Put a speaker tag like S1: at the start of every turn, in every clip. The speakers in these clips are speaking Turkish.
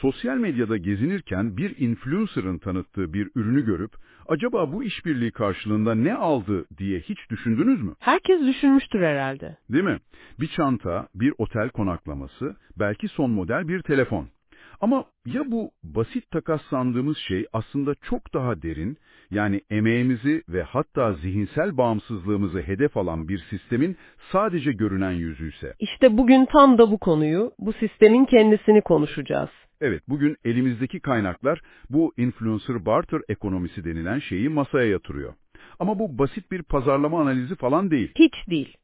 S1: Sosyal medyada gezinirken bir influencer'ın tanıttığı bir ürünü görüp acaba bu işbirliği karşılığında ne aldı diye hiç düşündünüz mü?
S2: Herkes düşünmüştür herhalde.
S1: Değil mi? Bir çanta, bir otel konaklaması, belki son model bir telefon. Ama ya bu basit takas sandığımız şey aslında çok daha derin, yani emeğimizi ve hatta zihinsel bağımsızlığımızı hedef alan bir sistemin sadece görünen yüzüyse?
S2: İşte bugün tam da bu konuyu, bu sistemin kendisini konuşacağız.
S1: Evet, bugün elimizdeki kaynaklar bu influencer barter ekonomisi denilen şeyi masaya yatırıyor. Ama bu basit bir pazarlama analizi falan değil.
S2: Hiç değil.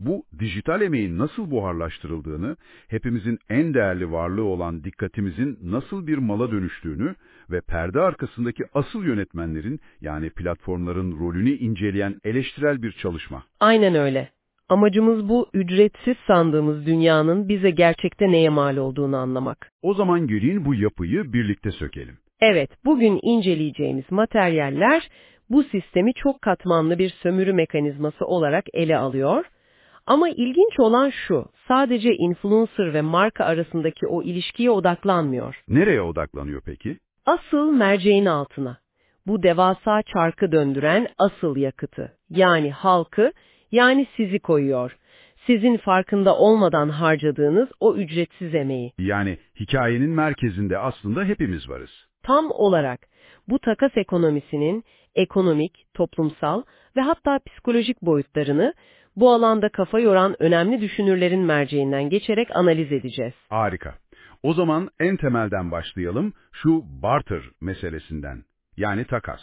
S1: Bu dijital emeğin nasıl buharlaştırıldığını, hepimizin en değerli varlığı olan dikkatimizin nasıl bir mala dönüştüğünü ve perde arkasındaki asıl yönetmenlerin yani platformların rolünü inceleyen eleştirel bir çalışma.
S2: Aynen öyle. Amacımız bu ücretsiz sandığımız dünyanın bize gerçekte neye mal olduğunu anlamak.
S1: O zaman gelin bu yapıyı birlikte sökelim.
S2: Evet, bugün inceleyeceğimiz materyaller bu sistemi çok katmanlı bir sömürü mekanizması olarak ele alıyor. Ama ilginç olan şu, sadece influencer ve marka arasındaki o ilişkiye odaklanmıyor.
S1: Nereye odaklanıyor peki?
S2: Asıl merceğin altına. Bu devasa çarkı döndüren asıl yakıtı. Yani halkı, yani sizi koyuyor. Sizin farkında olmadan harcadığınız o ücretsiz emeği.
S1: Yani hikayenin merkezinde aslında hepimiz varız.
S2: Tam olarak bu takas ekonomisinin ekonomik, toplumsal ve hatta psikolojik boyutlarını bu alanda kafa yoran önemli düşünürlerin merceğinden geçerek analiz edeceğiz.
S1: Harika. O zaman en temelden başlayalım şu barter meselesinden. Yani takas.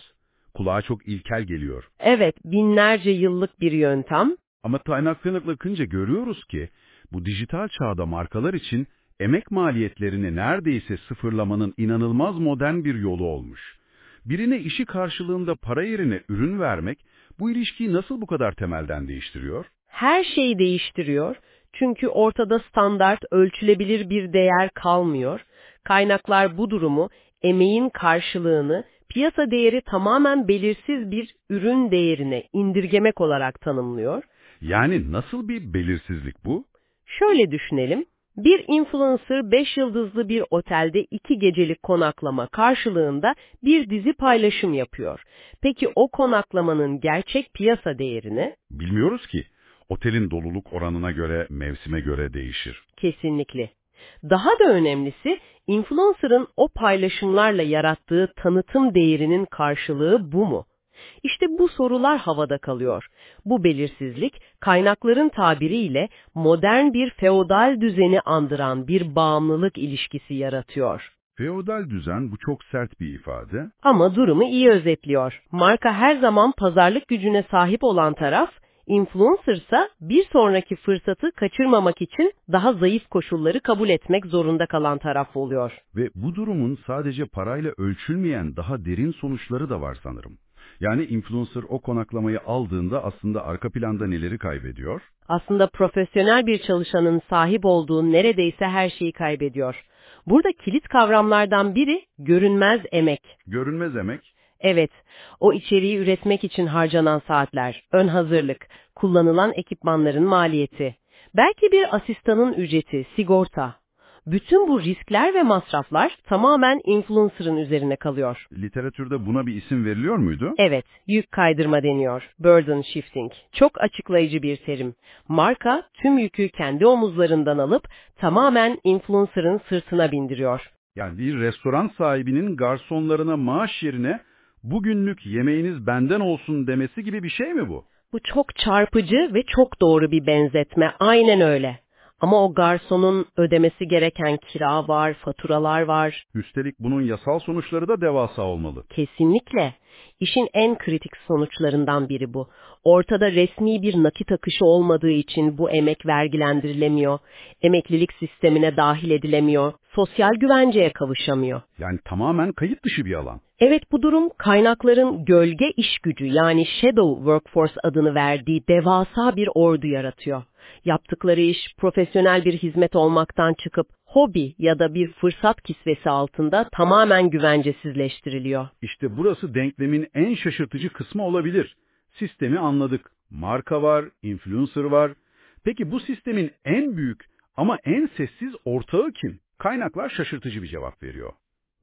S1: Kulağa çok ilkel geliyor.
S2: Evet, binlerce yıllık bir yöntem.
S1: Ama kaynaklarına bakınca görüyoruz ki bu dijital çağda markalar için emek maliyetlerini neredeyse sıfırlamanın inanılmaz modern bir yolu olmuş. Birine işi karşılığında para yerine ürün vermek bu ilişkiyi nasıl bu kadar temelden değiştiriyor?
S2: Her şeyi değiştiriyor. Çünkü ortada standart, ölçülebilir bir değer kalmıyor. Kaynaklar bu durumu, emeğin karşılığını, piyasa değeri tamamen belirsiz bir ürün değerine indirgemek olarak tanımlıyor.
S1: Yani nasıl bir belirsizlik bu?
S2: Şöyle düşünelim. Bir influencer 5 yıldızlı bir otelde 2 gecelik konaklama karşılığında bir dizi paylaşım yapıyor. Peki o konaklamanın gerçek piyasa değerini?
S1: Bilmiyoruz ki. Otelin doluluk oranına göre, mevsime göre değişir.
S2: Kesinlikle. Daha da önemlisi, influencer'ın o paylaşımlarla yarattığı tanıtım değerinin karşılığı bu mu? İşte bu sorular havada kalıyor. Bu belirsizlik, kaynakların tabiriyle modern bir feodal düzeni andıran bir bağımlılık ilişkisi yaratıyor.
S1: Feodal düzen bu çok sert bir ifade.
S2: Ama durumu iyi özetliyor. Marka her zaman pazarlık gücüne sahip olan taraf, influencer ise bir sonraki fırsatı kaçırmamak için daha zayıf koşulları kabul etmek zorunda kalan taraf oluyor.
S1: Ve bu durumun sadece parayla ölçülmeyen daha derin sonuçları da var sanırım. Yani influencer o konaklamayı aldığında aslında arka planda neleri kaybediyor?
S2: Aslında profesyonel bir çalışanın sahip olduğu neredeyse her şeyi kaybediyor. Burada kilit kavramlardan biri görünmez emek.
S1: Görünmez emek?
S2: Evet, o içeriği üretmek için harcanan saatler, ön hazırlık, kullanılan ekipmanların maliyeti, belki bir asistanın ücreti, sigorta. Bütün bu riskler ve masraflar tamamen influencer'ın üzerine kalıyor.
S1: Literatürde buna bir isim veriliyor muydu?
S2: Evet, yük kaydırma deniyor. Burden shifting. Çok açıklayıcı bir terim. Marka tüm yükü kendi omuzlarından alıp tamamen influencer'ın sırtına bindiriyor.
S1: Yani bir restoran sahibinin garsonlarına maaş yerine bugünlük yemeğiniz benden olsun demesi gibi bir şey mi bu?
S2: Bu çok çarpıcı ve çok doğru bir benzetme. Aynen öyle. Ama o garsonun ödemesi gereken kira var, faturalar var.
S1: Üstelik bunun yasal sonuçları da devasa olmalı.
S2: Kesinlikle. İşin en kritik sonuçlarından biri bu. Ortada resmi bir nakit akışı olmadığı için bu emek vergilendirilemiyor, emeklilik sistemine dahil edilemiyor, sosyal güvenceye kavuşamıyor.
S1: Yani tamamen kayıt dışı bir alan.
S2: Evet bu durum kaynakların gölge iş gücü yani shadow workforce adını verdiği devasa bir ordu yaratıyor. Yaptıkları iş profesyonel bir hizmet olmaktan çıkıp hobi ya da bir fırsat kisvesi altında tamamen güvencesizleştiriliyor.
S1: İşte burası denklemin en şaşırtıcı kısmı olabilir. Sistemi anladık. Marka var, influencer var. Peki bu sistemin en büyük ama en sessiz ortağı kim? Kaynaklar şaşırtıcı bir cevap veriyor.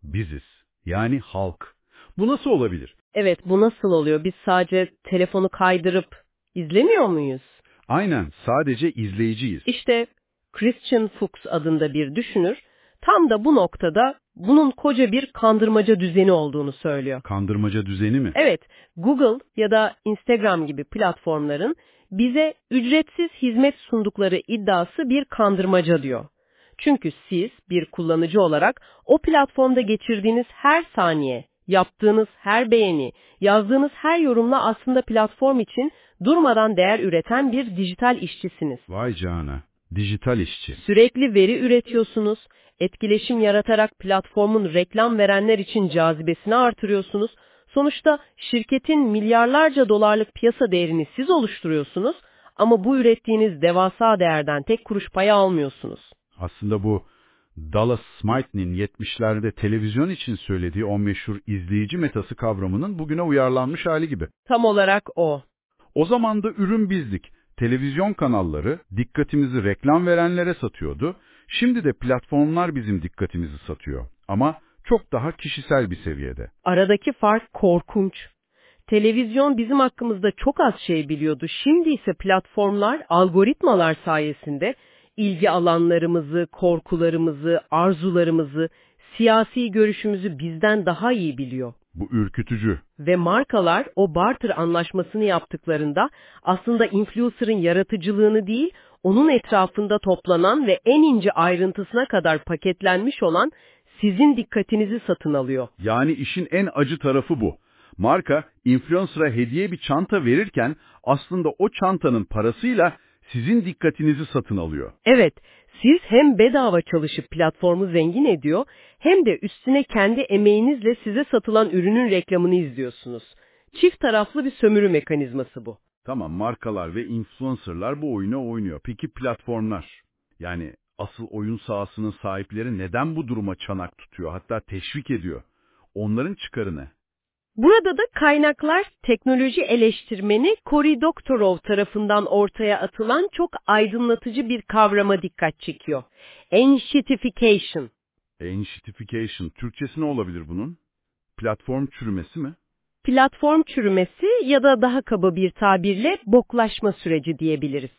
S1: Biziz, yani halk. Bu nasıl olabilir?
S2: Evet, bu nasıl oluyor? Biz sadece telefonu kaydırıp izlemiyor muyuz?
S1: Aynen, sadece izleyiciyiz.
S2: İşte Christian Fuchs adında bir düşünür, tam da bu noktada bunun koca bir kandırmaca düzeni olduğunu söylüyor.
S1: Kandırmaca düzeni mi?
S2: Evet, Google ya da Instagram gibi platformların bize ücretsiz hizmet sundukları iddiası bir kandırmaca diyor. Çünkü siz bir kullanıcı olarak o platformda geçirdiğiniz her saniye, yaptığınız her beğeni, yazdığınız her yorumla aslında platform için durmadan değer üreten bir dijital işçisiniz.
S1: Vay canına, dijital işçi.
S2: Sürekli veri üretiyorsunuz, etkileşim yaratarak platformun reklam verenler için cazibesini artırıyorsunuz. Sonuçta şirketin milyarlarca dolarlık piyasa değerini siz oluşturuyorsunuz ama bu ürettiğiniz devasa değerden tek kuruş payı almıyorsunuz.
S1: Aslında bu Dallas Smithe'nin 70'lerde televizyon için söylediği o meşhur izleyici metası kavramının bugüne uyarlanmış hali gibi.
S2: Tam olarak o.
S1: O zaman da ürün bizdik. Televizyon kanalları dikkatimizi reklam verenlere satıyordu. Şimdi de platformlar bizim dikkatimizi satıyor. Ama çok daha kişisel bir seviyede.
S2: Aradaki fark korkunç. Televizyon bizim hakkımızda çok az şey biliyordu. Şimdi ise platformlar algoritmalar sayesinde ilgi alanlarımızı, korkularımızı, arzularımızı, siyasi görüşümüzü bizden daha iyi biliyor.
S1: Bu ürkütücü.
S2: Ve markalar o barter anlaşmasını yaptıklarında aslında influencer'ın yaratıcılığını değil, onun etrafında toplanan ve en ince ayrıntısına kadar paketlenmiş olan sizin dikkatinizi satın alıyor.
S1: Yani işin en acı tarafı bu. Marka, influencer'a hediye bir çanta verirken aslında o çantanın parasıyla sizin dikkatinizi satın alıyor.
S2: Evet, siz hem bedava çalışıp platformu zengin ediyor, hem de üstüne kendi emeğinizle size satılan ürünün reklamını izliyorsunuz. Çift taraflı bir sömürü mekanizması bu.
S1: Tamam, markalar ve influencerlar bu oyunu oynuyor. Peki platformlar? Yani asıl oyun sahasının sahipleri neden bu duruma çanak tutuyor, hatta teşvik ediyor? Onların çıkarı ne?
S2: Burada da kaynaklar teknoloji eleştirmeni Cory Doctorow tarafından ortaya atılan çok aydınlatıcı bir kavrama dikkat çekiyor. Enshittification.
S1: Enshittification, Türkçesi ne olabilir bunun? Platform çürümesi mi?
S2: Platform çürümesi ya da daha kaba bir tabirle boklaşma süreci diyebiliriz.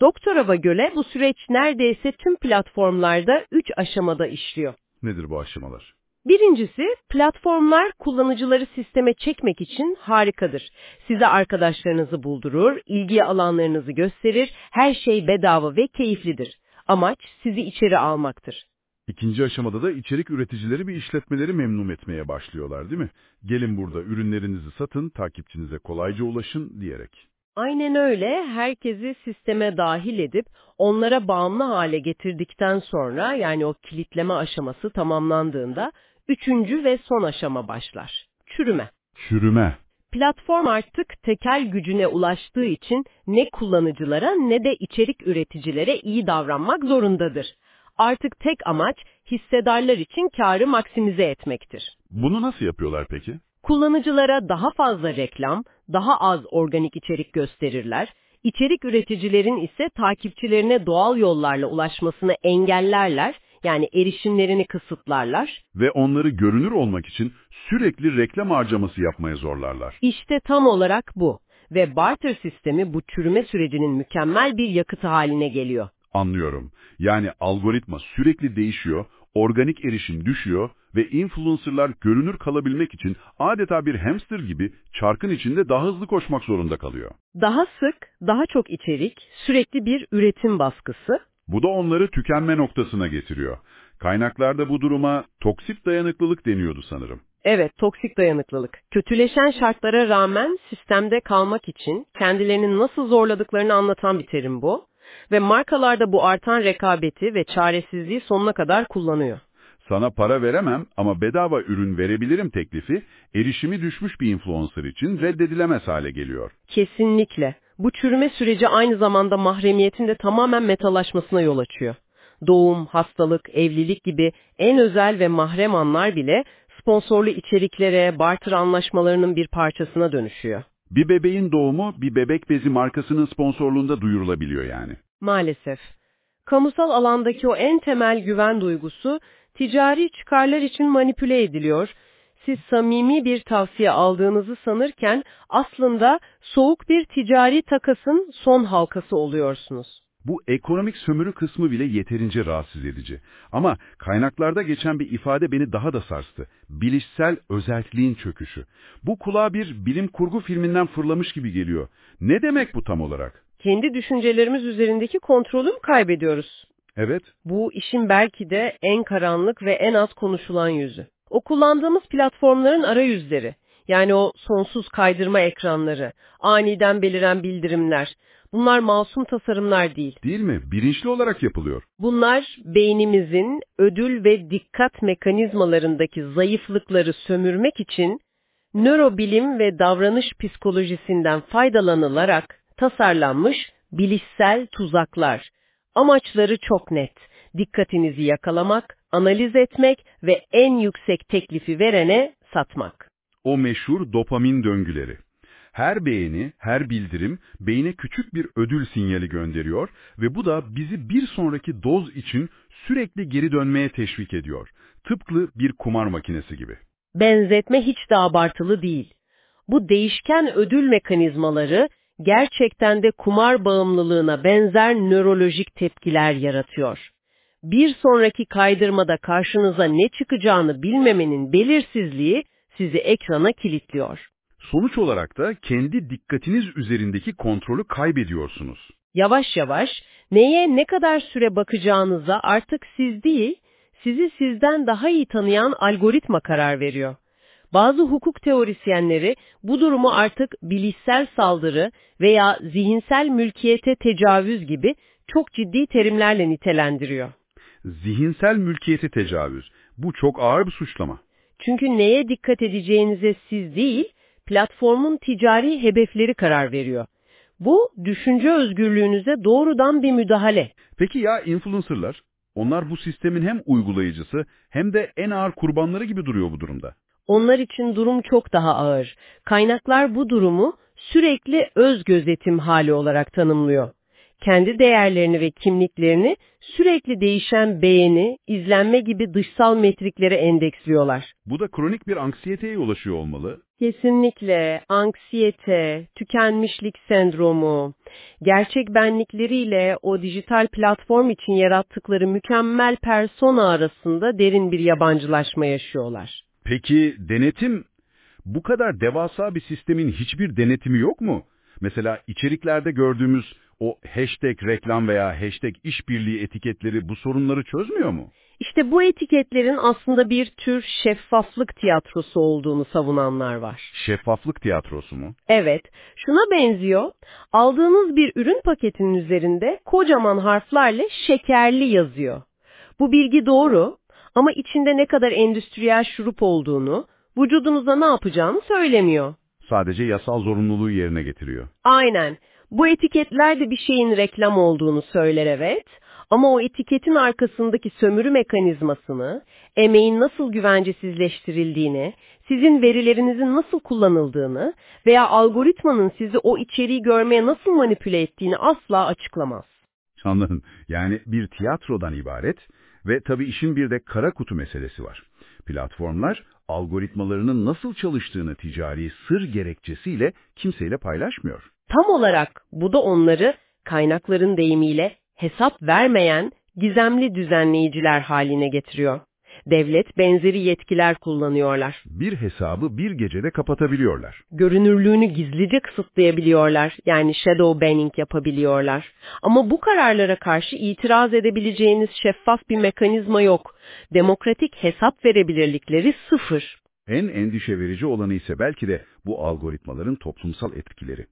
S2: Doktorova göre bu süreç neredeyse tüm platformlarda üç aşamada işliyor.
S1: Nedir bu aşamalar?
S2: Birincisi, platformlar kullanıcıları sisteme çekmek için harikadır. Size arkadaşlarınızı buldurur, ilgi alanlarınızı gösterir, her şey bedava ve keyiflidir. Amaç sizi içeri almaktır.
S1: İkinci aşamada da içerik üreticileri bir işletmeleri memnun etmeye başlıyorlar değil mi? Gelin burada ürünlerinizi satın, takipçinize kolayca ulaşın diyerek.
S2: Aynen öyle. Herkesi sisteme dahil edip onlara bağımlı hale getirdikten sonra yani o kilitleme aşaması tamamlandığında üçüncü ve son aşama başlar. Çürüme.
S1: Çürüme.
S2: Platform artık tekel gücüne ulaştığı için ne kullanıcılara ne de içerik üreticilere iyi davranmak zorundadır. Artık tek amaç hissedarlar için karı maksimize etmektir.
S1: Bunu nasıl yapıyorlar peki?
S2: Kullanıcılara daha fazla reklam, daha az organik içerik gösterirler, içerik üreticilerin ise takipçilerine doğal yollarla ulaşmasını engellerler, yani erişimlerini kısıtlarlar.
S1: Ve onları görünür olmak için sürekli reklam harcaması yapmaya zorlarlar.
S2: İşte tam olarak bu. Ve barter sistemi bu çürüme sürecinin mükemmel bir yakıtı haline geliyor.
S1: Anlıyorum. Yani algoritma sürekli değişiyor, organik erişim düşüyor ve influencerlar görünür kalabilmek için adeta bir hamster gibi çarkın içinde daha hızlı koşmak zorunda kalıyor.
S2: Daha sık, daha çok içerik, sürekli bir üretim baskısı.
S1: Bu da onları tükenme noktasına getiriyor. Kaynaklarda bu duruma toksik dayanıklılık deniyordu sanırım.
S2: Evet, toksik dayanıklılık. Kötüleşen şartlara rağmen sistemde kalmak için kendilerini nasıl zorladıklarını anlatan bir terim bu. Ve markalarda bu artan rekabeti ve çaresizliği sonuna kadar kullanıyor.
S1: Sana para veremem ama bedava ürün verebilirim teklifi, erişimi düşmüş bir influencer için reddedilemez hale geliyor.
S2: Kesinlikle. Bu çürüme süreci aynı zamanda mahremiyetin de tamamen metalaşmasına yol açıyor. Doğum, hastalık, evlilik gibi en özel ve mahrem anlar bile sponsorlu içeriklere, barter anlaşmalarının bir parçasına dönüşüyor.
S1: Bir bebeğin doğumu bir bebek bezi markasının sponsorluğunda duyurulabiliyor yani.
S2: Maalesef. kamusal alandaki o en temel güven duygusu ticari çıkarlar için manipüle ediliyor. Siz samimi bir tavsiye aldığınızı sanırken aslında soğuk bir ticari takasın son halkası oluyorsunuz.
S1: Bu ekonomik sömürü kısmı bile yeterince rahatsız edici. Ama kaynaklarda geçen bir ifade beni daha da sarstı. Bilişsel özelliğin çöküşü. Bu kulağa bir bilim kurgu filminden fırlamış gibi geliyor. Ne demek bu tam olarak?
S2: Kendi düşüncelerimiz üzerindeki kontrolü mü kaybediyoruz?
S1: Evet,
S2: Bu işin belki de en karanlık ve en az konuşulan yüzü. O kullandığımız platformların arayüzleri, yani o sonsuz kaydırma ekranları, aniden beliren bildirimler, bunlar masum tasarımlar değil.
S1: değil mi? Bilinçli olarak yapılıyor.
S2: Bunlar beynimizin ödül ve dikkat mekanizmalarındaki zayıflıkları sömürmek için nörobilim ve davranış psikolojisinden faydalanılarak tasarlanmış bilişsel tuzaklar. Amaçları çok net. Dikkatinizi yakalamak, analiz etmek ve en yüksek teklifi verene satmak.
S1: O meşhur dopamin döngüleri. Her beğeni, her bildirim beyne küçük bir ödül sinyali gönderiyor ve bu da bizi bir sonraki doz için sürekli geri dönmeye teşvik ediyor. Tıpkı bir kumar makinesi gibi.
S2: Benzetme hiç de abartılı değil. Bu değişken ödül mekanizmaları gerçekten de kumar bağımlılığına benzer nörolojik tepkiler yaratıyor. Bir sonraki kaydırmada karşınıza ne çıkacağını bilmemenin belirsizliği sizi ekrana kilitliyor.
S1: Sonuç olarak da kendi dikkatiniz üzerindeki kontrolü kaybediyorsunuz.
S2: Yavaş yavaş neye ne kadar süre bakacağınıza artık siz değil, sizi sizden daha iyi tanıyan algoritma karar veriyor. Bazı hukuk teorisyenleri bu durumu artık bilişsel saldırı veya zihinsel mülkiyete tecavüz gibi çok ciddi terimlerle nitelendiriyor.
S1: Zihinsel mülkiyeti tecavüz. Bu çok ağır bir suçlama.
S2: Çünkü neye dikkat edeceğinize siz değil, platformun ticari hedefleri karar veriyor. Bu, düşünce özgürlüğünüze doğrudan bir müdahale.
S1: Peki ya influencerlar? Onlar bu sistemin hem uygulayıcısı hem de en ağır kurbanları gibi duruyor bu durumda.
S2: Onlar için durum çok daha ağır. Kaynaklar bu durumu sürekli öz gözetim hali olarak tanımlıyor. Kendi değerlerini ve kimliklerini sürekli değişen beğeni, izlenme gibi dışsal metriklere endeksliyorlar.
S1: Bu da kronik bir anksiyeteye yol açıyor olmalı.
S2: Kesinlikle anksiyete, tükenmişlik sendromu, gerçek benlikleriyle o dijital platform için yarattıkları mükemmel persona arasında derin bir yabancılaşma yaşıyorlar.
S1: Peki denetim? Bu kadar devasa bir sistemin hiçbir denetimi yok mu? Mesela içeriklerde gördüğümüz o hashtag reklam veya hashtag işbirliği etiketleri bu sorunları çözmüyor mu?
S2: İşte bu etiketlerin aslında bir tür şeffaflık tiyatrosu olduğunu savunanlar var.
S1: Şeffaflık tiyatrosu mu?
S2: Evet, şuna benziyor. Aldığınız bir ürün paketinin üzerinde kocaman harflerle şekerli yazıyor. Bu bilgi doğru ama içinde ne kadar endüstriyel şurup olduğunu, vücudunuza ne yapacağını söylemiyor.
S1: Sadece yasal zorunluluğu yerine getiriyor.
S2: Aynen. Bu etiketler de bir şeyin reklam olduğunu söyler evet. Ama o etiketin arkasındaki sömürü mekanizmasını, emeğin nasıl güvencesizleştirildiğini, sizin verilerinizin nasıl kullanıldığını veya algoritmanın sizi o içeriği görmeye nasıl manipüle ettiğini asla açıklamaz.
S1: Anladın. Yani bir tiyatrodan ibaret ve tabii işin bir de kara kutu meselesi var. Platformlar algoritmalarının nasıl çalıştığını ticari sır gerekçesiyle kimseyle paylaşmıyor.
S2: Tam olarak bu da onları kaynakların deyimiyle hesap vermeyen gizemli düzenleyiciler haline getiriyor. Devlet benzeri yetkiler kullanıyorlar.
S1: Bir hesabı bir gecede kapatabiliyorlar.
S2: Görünürlüğünü gizlice kısıtlayabiliyorlar. Yani shadow banning yapabiliyorlar. Ama bu kararlara karşı itiraz edebileceğiniz şeffaf bir mekanizma yok. Demokratik hesap verebilirlikleri sıfır.
S1: En endişe verici olanı ise belki de bu algoritmaların toplumsal etkileri.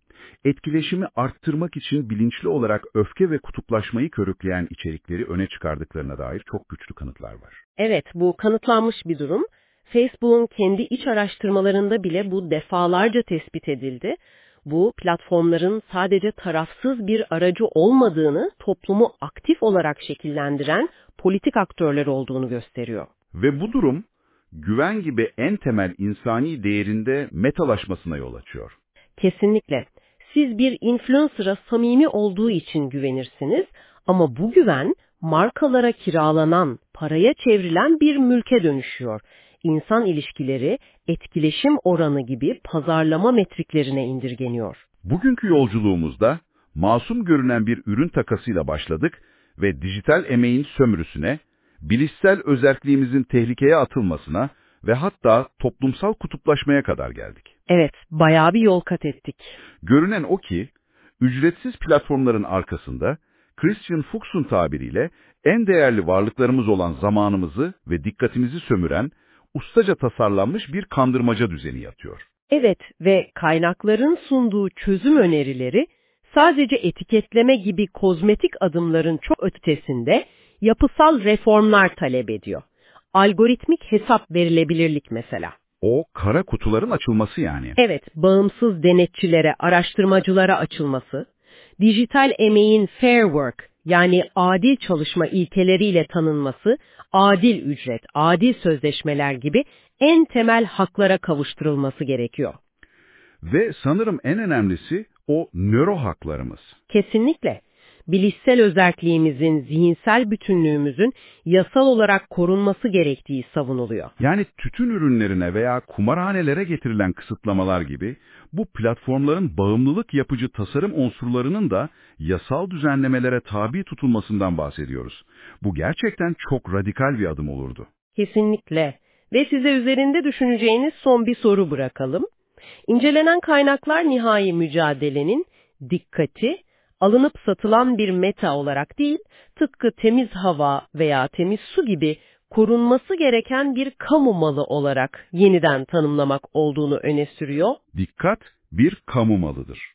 S1: Etkileşimi arttırmak için bilinçli olarak öfke ve kutuplaşmayı körükleyen içerikleri öne çıkardıklarına dair çok güçlü kanıtlar var.
S2: Evet, bu kanıtlanmış bir durum. Facebook'un kendi iç araştırmalarında bile bu defalarca tespit edildi. Bu platformların sadece tarafsız bir aracı olmadığını, toplumu aktif olarak şekillendiren politik aktörler olduğunu gösteriyor.
S1: Ve bu durum güven gibi en temel insani değerinde metalaşmasına yol açıyor.
S2: Kesinlikle. Siz bir influencer'a samimi olduğu için güvenirsiniz ama bu güven markalara kiralanan, paraya çevrilen bir mülke dönüşüyor. İnsan ilişkileri, etkileşim oranı gibi pazarlama metriklerine indirgeniyor.
S1: Bugünkü yolculuğumuzda masum görünen bir ürün takasıyla başladık ve dijital emeğin sömürüsüne, bilişsel özerkliğimizin tehlikeye atılmasına ve hatta toplumsal kutuplaşmaya kadar geldik.
S2: Evet, bayağı bir yol kat ettik.
S1: Görünen o ki, ücretsiz platformların arkasında Christian Fuchs'un tabiriyle en değerli varlıklarımız olan zamanımızı ve dikkatimizi sömüren, ustaca tasarlanmış bir kandırmaca düzeni yatıyor.
S2: Evet ve kaynakların sunduğu çözüm önerileri sadece etiketleme gibi kozmetik adımların çok ötesinde yapısal reformlar talep ediyor. Algoritmik hesap verilebilirlik mesela.
S1: O kara kutuların açılması yani.
S2: Evet, bağımsız denetçilere, araştırmacılara açılması, dijital emeğin fair work yani adil çalışma ilkeleriyle tanınması, adil ücret, adil sözleşmeler gibi en temel haklara kavuşturulması gerekiyor.
S1: Ve sanırım en önemlisi o nöro haklarımız.
S2: Kesinlikle. Bilişsel özelliğimizin, zihinsel bütünlüğümüzün yasal olarak korunması gerektiği savunuluyor.
S1: Yani tütün ürünlerine veya kumarhanelere getirilen kısıtlamalar gibi bu platformların bağımlılık yapıcı tasarım unsurlarının da yasal düzenlemelere tabi tutulmasından bahsediyoruz. Bu gerçekten çok radikal bir adım olurdu.
S2: Kesinlikle. Ve size üzerinde düşüneceğiniz son bir soru bırakalım. İncelenen kaynaklar nihai mücadelenin dikkati, alınıp satılan bir meta olarak değil, tıpkı temiz hava veya temiz su gibi korunması gereken bir kamu malı olarak yeniden tanımlamak olduğunu öne sürüyor.
S1: Dikkat bir kamu malıdır.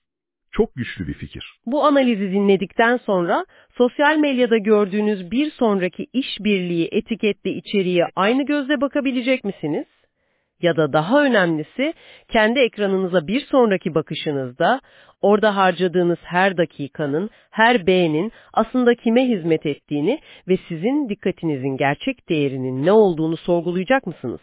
S1: Çok güçlü bir fikir.
S2: Bu analizi dinledikten sonra sosyal medyada gördüğünüz bir sonraki işbirliği etiketli içeriğe aynı gözle bakabilecek misiniz? Ya da daha önemlisi kendi ekranınıza bir sonraki bakışınızda orada harcadığınız her dakikanın, her beğenin aslında kime hizmet ettiğini ve sizin dikkatinizin gerçek değerinin ne olduğunu sorgulayacak mısınız?